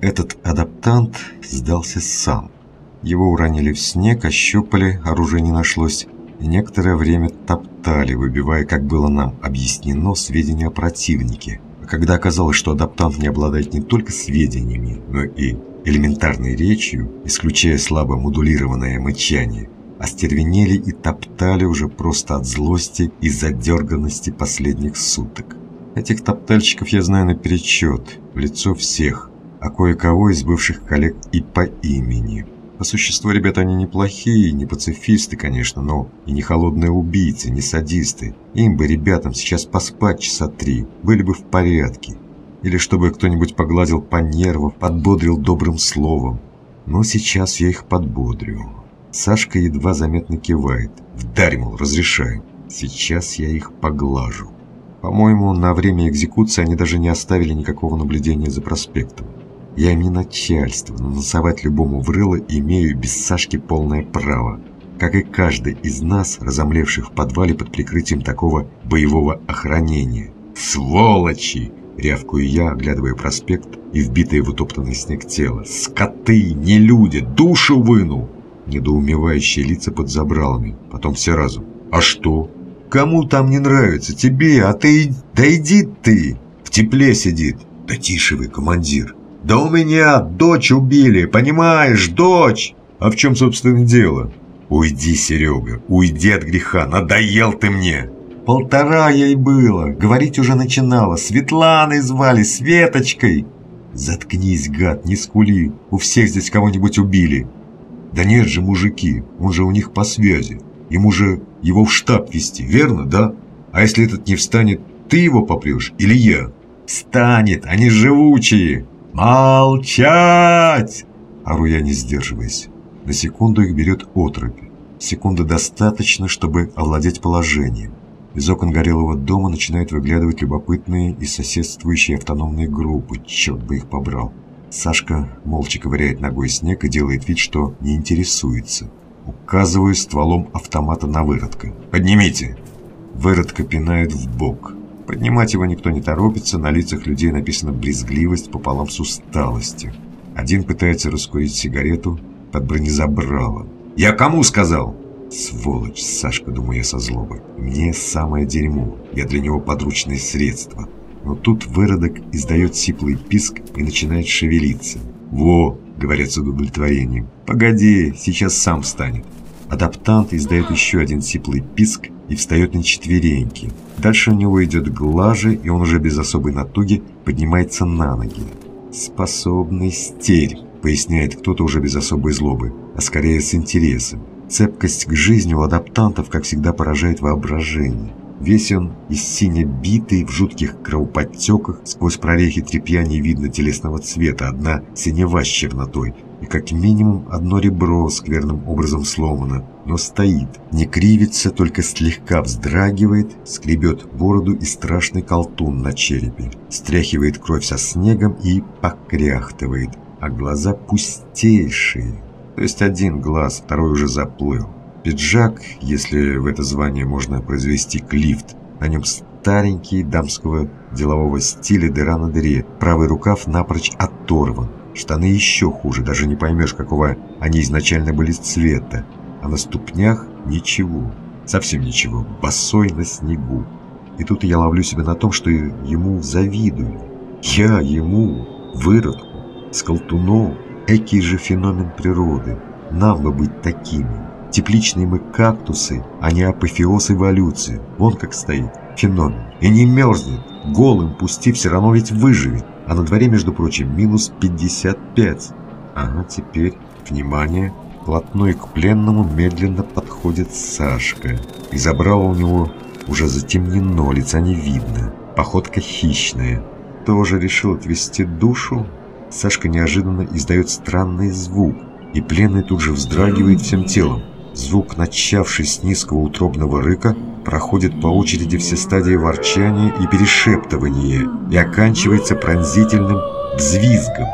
Этот адаптант сдался сам. Его уронили в снег, ощупали, оружия не нашлось, и некоторое время топтали, выбивая, как было нам объяснено, сведения о противнике. А когда оказалось, что адаптант не обладает не только сведениями, но и элементарной речью, исключая слабо модулированное мычание, остервенели и топтали уже просто от злости и задерганности последних суток. Этих топтальщиков я знаю наперечет, в лицо всех, а кое-кого из бывших коллег и по имени. По существу ребята они неплохие, не пацифисты, конечно, но и не холодные убийцы, не садисты. Им бы, ребятам, сейчас поспать часа три, были бы в порядке. Или чтобы кто-нибудь погладил по нервам, подбодрил добрым словом. Но сейчас я их подбодрю. Сашка едва заметно кивает. Вдарь, мол, разрешаю. Сейчас я их поглажу. По-моему, на время экзекуции они даже не оставили никакого наблюдения за проспектом. Я не начальство, но насовать любому в рыло имею без Сашки полное право. Как и каждый из нас, разомлевших в подвале под прикрытием такого боевого охранения. «Сволочи!» — рявкую я, оглядывая проспект и вбитое в утоптанный снег тело. «Скоты! Не люди! Душу выну!» Недоумевающие лица под забралами. Потом все разом. «А что?» Кому там не нравится? Тебе, а ты... Да иди ты! В тепле сидит. Да тише вы, командир. Да у меня дочь убили, понимаешь, дочь! А в чем, собственно, дело? Уйди, Серега, уйди от греха, надоел ты мне. Полтора ей было, говорить уже начинала. Светланой звали, Светочкой. Заткнись, гад, не скули. У всех здесь кого-нибудь убили. Да нет же, мужики, он же у них по связи. Ему же его в штаб вести, верно, да? А если этот не встанет, ты его попрешь или я? Встанет, они живучие. Молчать! Ору я, не сдерживаясь. На секунду их берет отрубь. Секунды достаточно, чтобы овладеть положением. Из окон горелого дома начинают выглядывать любопытные и соседствующие автономные группы. Черт бы их побрал. Сашка молча ковыряет ногой снег и делает вид, что не интересуется. Указываю стволом автомата на выродка. «Поднимите!» Выродка пинает в бок. Поднимать его никто не торопится, на лицах людей написана брезгливость пополам с усталостью. Один пытается раскурить сигарету под бронезабралом. «Я кому сказал?» «Сволочь, Сашка», — думаю я со злобой. «Мне самое дерьмо. Я для него подручное средство». Но тут выродок издает сиплый писк и начинает шевелиться. «Во!» говорят с удовлетворением. «Погоди, сейчас сам встанет». Адаптант издает еще один сиплый писк и встает на четвереньки. Дальше у него идет глаже, и он уже без особой натуги поднимается на ноги. «Способный стерь», — поясняет кто-то уже без особой злобы, а скорее с интересом. Цепкость к жизни у адаптантов, как всегда, поражает воображение. Весь он из сине битый, в жутких кровоподтеках, сквозь прорехи тряпья не видно телесного цвета, одна синева с чернотой, и как минимум одно ребро скверным образом сломано, но стоит, не кривится, только слегка вздрагивает, скребет бороду и страшный колтун на черепе, стряхивает кровь со снегом и покряхтывает, а глаза пустейшие, то есть один глаз, второй уже заплыл. Пиджак, если в это звание можно произвести клифт, на нем старенький дамского делового стиля дыра на дыре, правый рукав напрочь оторван, штаны еще хуже, даже не поймешь, какого они изначально были цвета, а на ступнях ничего, совсем ничего, босой на снегу. И тут я ловлю себя на том, что ему завидую. Я ему, выродку, с колтуном, экий же феномен природы. Нам бы быть такими. Тепличные мы кактусы, а не апофеоз эволюции. Вон как стоит. Феномен. И не мерзнет. Голым пусти все равно ведь выживет. А на дворе, между прочим, минус 55. Ага, теперь, внимание, вплотную к пленному медленно подходит Сашка. И забрало у него уже затемнено, лица не видно. Походка хищная. Тоже решил отвести душу? Сашка неожиданно издает странный звук, и пленный тут же вздрагивает всем телом. Звук, начавший с низкого утробного рыка, проходит по очереди все стадии ворчания и перешептывания и оканчивается пронзительным взвизгом.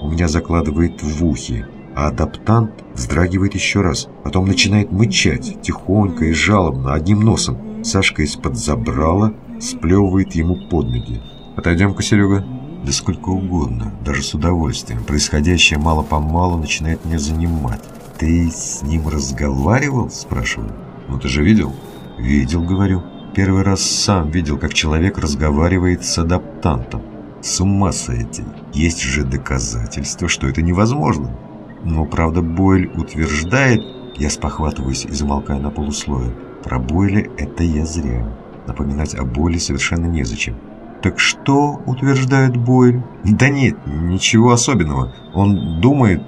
У меня закладывает в ухе, а адаптант вздрагивает еще раз, потом начинает мычать, тихонько и жалобно, одним носом. Сашка из-под забрала сплевывает ему под ноги. «Отойдем-ка, Серега». Да сколько угодно, даже с удовольствием. Происходящее мало-помалу начинает меня занимать. «Ты с ним разговаривал?» – спрашиваю. «Ну ты же видел?» «Видел», — говорю. «Первый раз сам видел, как человек разговаривает с адаптантом. С ума сойти. Есть же доказательства, что это невозможно». Но, правда, Бойль утверждает... Я спохватываюсь и замолкаю на полуслое. Про Бойля это я зря. Напоминать о боли совершенно незачем. «Так что?» – утверждает Бойль. «Да нет, ничего особенного. Он думает,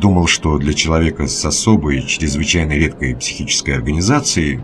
думал, что для человека с особой, чрезвычайно редкой психической организацией,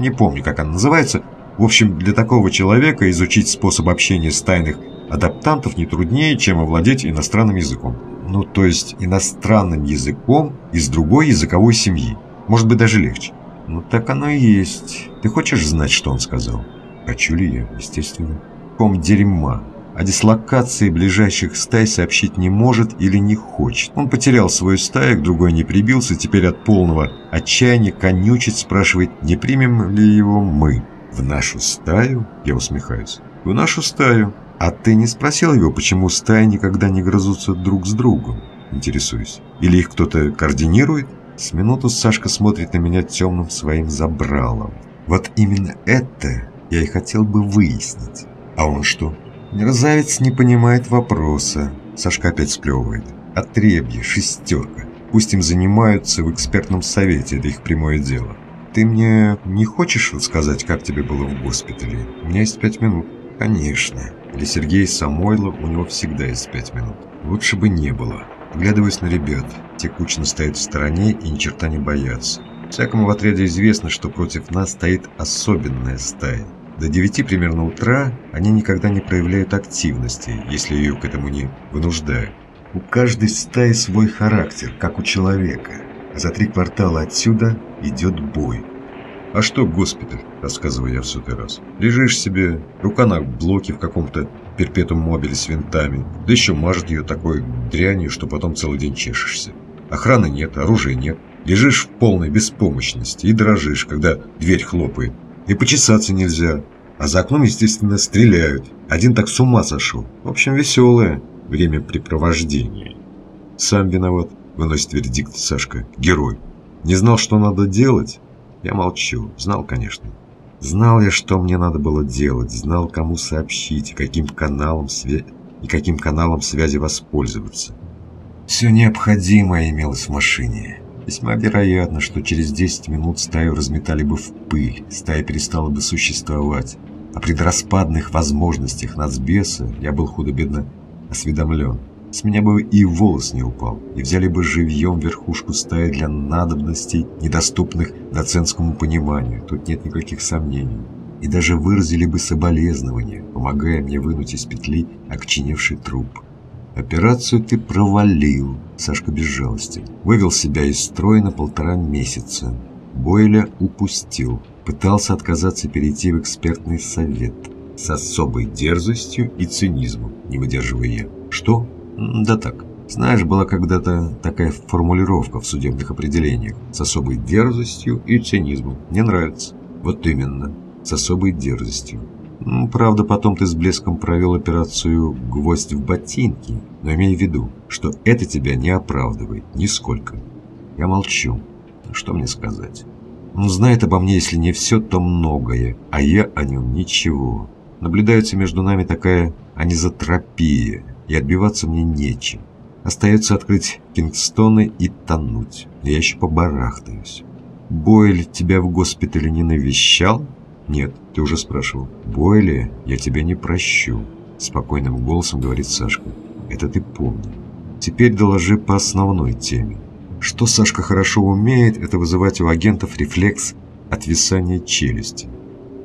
не помню, как она называется, в общем, для такого человека изучить способ общения с тайных адаптантов не труднее, чем овладеть иностранным языком. Ну, то есть иностранным языком из другой языковой семьи. Может быть, даже легче. Ну, так оно и есть. Ты хочешь знать, что он сказал? Хочу ли я? Естественно. Ком дерьма о дислокации ближайших стай сообщить не может или не хочет. Он потерял свою стаю, к другой не прибился, теперь от полного отчаяния конючит, спрашивает, не примем ли его мы. «В нашу стаю?» Я усмехаюсь. «В нашу стаю. А ты не спросил его, почему стаи никогда не грызутся друг с другом?» Интересуюсь. «Или их кто-то координирует?» С минуту Сашка смотрит на меня темным своим забралом. Вот именно это я и хотел бы выяснить. А он что, Мерзавец не понимает вопроса. Сашка опять сплевывает. Отребье, шестерка. Пусть им занимаются в экспертном совете, это их прямое дело. Ты мне не хочешь рассказать, как тебе было в госпитале? У меня есть пять минут. Конечно. Для Сергея Самойлова у него всегда есть пять минут. Лучше бы не было. Глядываясь на ребят, те кучно стоят в стороне и ни черта не боятся. Всякому в отряде известно, что против нас стоит особенная стая. До 9 примерно утра они никогда не проявляют активности, если ее к этому не вынуждают. У каждой стаи свой характер, как у человека. За три квартала отсюда идет бой. «А что госпиталь?» – рассказываю я в сотый раз. «Лежишь себе, рука на блоке в каком-то перпетум мобиле с винтами, да еще мажет ее такой дрянью, что потом целый день чешешься. Охраны нет, оружия нет. Лежишь в полной беспомощности и дрожишь, когда дверь хлопает. И почесаться нельзя. А за окном, естественно, стреляют. Один так с ума сошел. В общем, веселое времяпрепровождение. Сам виноват, выносит вердикт Сашка. Герой. Не знал, что надо делать? Я молчу. Знал, конечно. Знал я, что мне надо было делать. Знал, кому сообщить, и каким каналом, свя... и каким каналом связи воспользоваться. Все необходимое имелось в машине. Весьма вероятно, что через 10 минут стаю разметали бы в пыль, стая перестала бы существовать. О предраспадных возможностях нацбеса я был худо-бедно осведомлен. С меня бы и волос не упал, и взяли бы живьем верхушку стаи для надобностей, недоступных доцентскому пониманию, тут нет никаких сомнений. И даже выразили бы соболезнования, помогая мне вынуть из петли окоченевший труп. Операцию ты провалил, Сашка без жалости. Вывел себя из строя на полтора месяца. Бойля упустил. Пытался отказаться перейти в экспертный совет. С особой дерзостью и цинизмом, не выдерживая я. Что? Да так. Знаешь, была когда-то такая формулировка в судебных определениях. С особой дерзостью и цинизмом. Мне нравится. Вот именно. С особой дерзостью. Правда, потом ты с блеском провел операцию «Гвоздь в ботинки», но имей в виду, что это тебя не оправдывает нисколько. Я молчу. Что мне сказать? Он знает обо мне, если не все, то многое, а я о нем ничего. Наблюдается между нами такая анизотропия, и отбиваться мне нечем. Остается открыть Кингстоны и тонуть. Я еще побарахтаюсь. Бойль тебя в госпитале не навещал? «Нет, ты уже спрашивал». «Бойли, я тебя не прощу», — спокойным голосом говорит Сашка. «Это ты помни. Теперь доложи по основной теме. Что Сашка хорошо умеет, это вызывать у агентов рефлекс отвисания челюсти.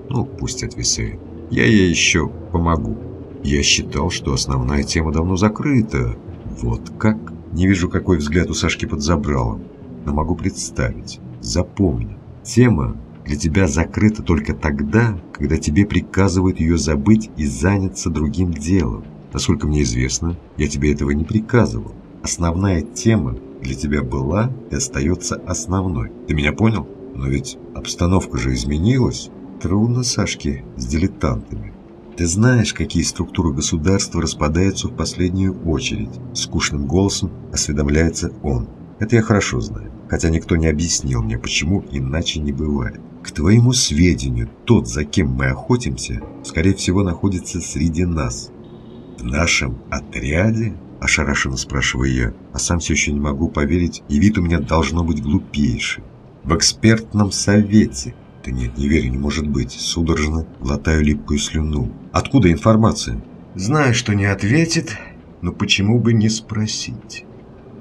Ну, пусть отвисает. Я ей еще помогу. Я считал, что основная тема давно закрыта. Вот как? Не вижу, какой взгляд у Сашки под забралом. Но могу представить. Запомни. Тема для тебя закрыта только тогда, когда тебе приказывают ее забыть и заняться другим делом. Насколько мне известно, я тебе этого не приказывал. Основная тема для тебя была и остается основной. Ты меня понял? Но ведь обстановка же изменилась. Трудно, Сашке, с дилетантами. Ты знаешь, какие структуры государства распадаются в последнюю очередь? Скучным голосом осведомляется он. Это я хорошо знаю, хотя никто не объяснил мне, почему иначе не бывает. К твоему сведению, тот, за кем мы охотимся, скорее всего, находится среди нас. В нашем отряде? Ошарашенно спрашиваю я, а сам все еще не могу поверить, и вид у меня должно быть глупейший. В экспертном совете. Да нет, не верю, не может быть. Судорожно глотаю липкую слюну. Откуда информация? Знаю, что не ответит, но почему бы не спросить?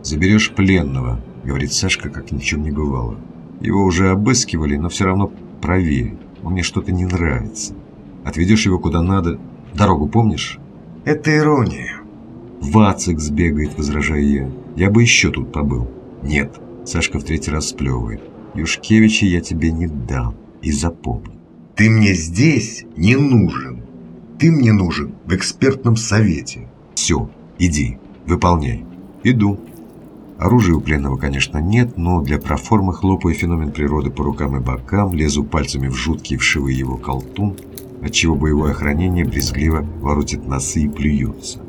«Заберешь пленного», — говорит Сашка, как ни в чем не бывало. Его уже обыскивали, но все равно проверь. Он мне что-то не нравится. Отведешь его куда надо. Дорогу помнишь? Это ирония. Вацик сбегает, возражаю я. Я бы еще тут побыл. Нет. Сашка в третий раз сплевывает. Юшкевича я тебе не дам. И запомни. Ты мне здесь не нужен. Ты мне нужен в экспертном совете. Все, иди, выполняй. Иду. Оружия у пленного, конечно, нет, но для проформы хлопаю феномен природы по рукам и бокам, лезу пальцами в жуткий вшивый его колтун, отчего боевое охранение брезгливо воротит носы и плюется.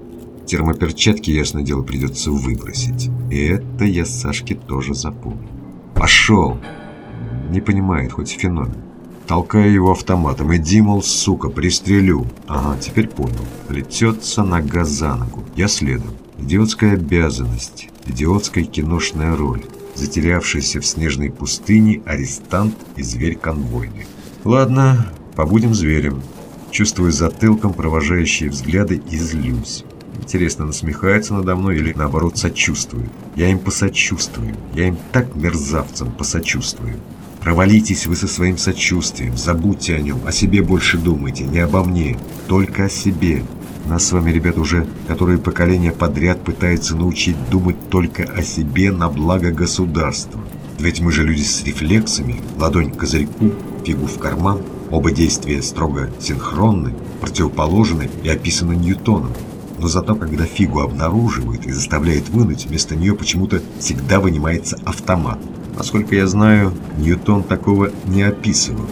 Термоперчатки, ясно дело, придется выбросить. И это я Сашке тоже запомню. «Пошел!» Не понимает, хоть феномен. Толкаю его автоматом. «Иди, мол, сука, пристрелю!» Ага, теперь понял. Плетется нога за ногу. Я следом. Идиотская обязанность, идиотская киношная роль, затерявшийся в снежной пустыне арестант и зверь конвойный. Ладно, побудем зверем. Чувствую затылком провожающие взгляды и злюсь. Интересно, насмехается надо мной или наоборот сочувствует? Я им посочувствую. Я им так мерзавцам посочувствую. Провалитесь вы со своим сочувствием, забудьте о нем, о себе больше думайте, не обо мне, только о себе. Нас с вами, ребят, уже которые поколения подряд пытаются научить думать только о себе на благо государства. Ведь мы же люди с рефлексами, ладонь к козырьку, фигу в карман, оба действия строго синхронны, противоположны и описаны Ньютоном. Но зато, когда фигу обнаруживает и заставляет вынуть, вместо нее почему-то всегда вынимается автомат. Насколько я знаю, Ньютон такого не описывал.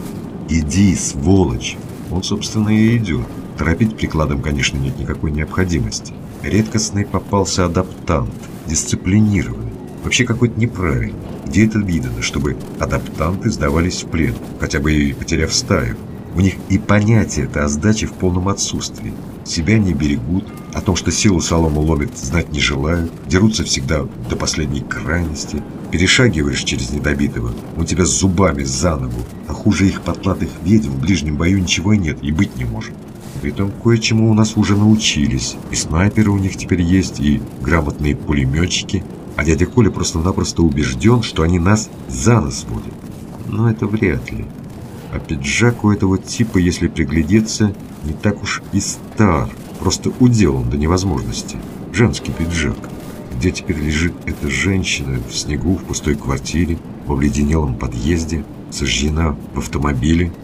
«Иди, сволочь!» Он, собственно, и идет. Торопить прикладом, конечно, нет никакой необходимости. Редкостный попался адаптант, дисциплинированный. Вообще какой-то неправильный. Где это видно, чтобы адаптанты сдавались в плен, хотя бы и потеряв стаю? У них и понятие-то о сдаче в полном отсутствии. Себя не берегут, о том, что силу солому ломят, знать не желают, дерутся всегда до последней крайности. Перешагиваешь через недобитого, он тебя зубами за ногу, а хуже их потлатых ведьм в ближнем бою ничего нет и быть не может. Притом кое-чему у нас уже научились. И снайперы у них теперь есть, и грамотные пулеметчики. А дядя Коля просто-напросто убежден, что они нас за нос водят. Но это вряд ли. А пиджак у этого типа, если приглядеться, не так уж и стар. Просто уделан до невозможности. Женский пиджак. Где теперь лежит эта женщина? В снегу, в пустой квартире, в обледенелом подъезде, сожжена в автомобиле –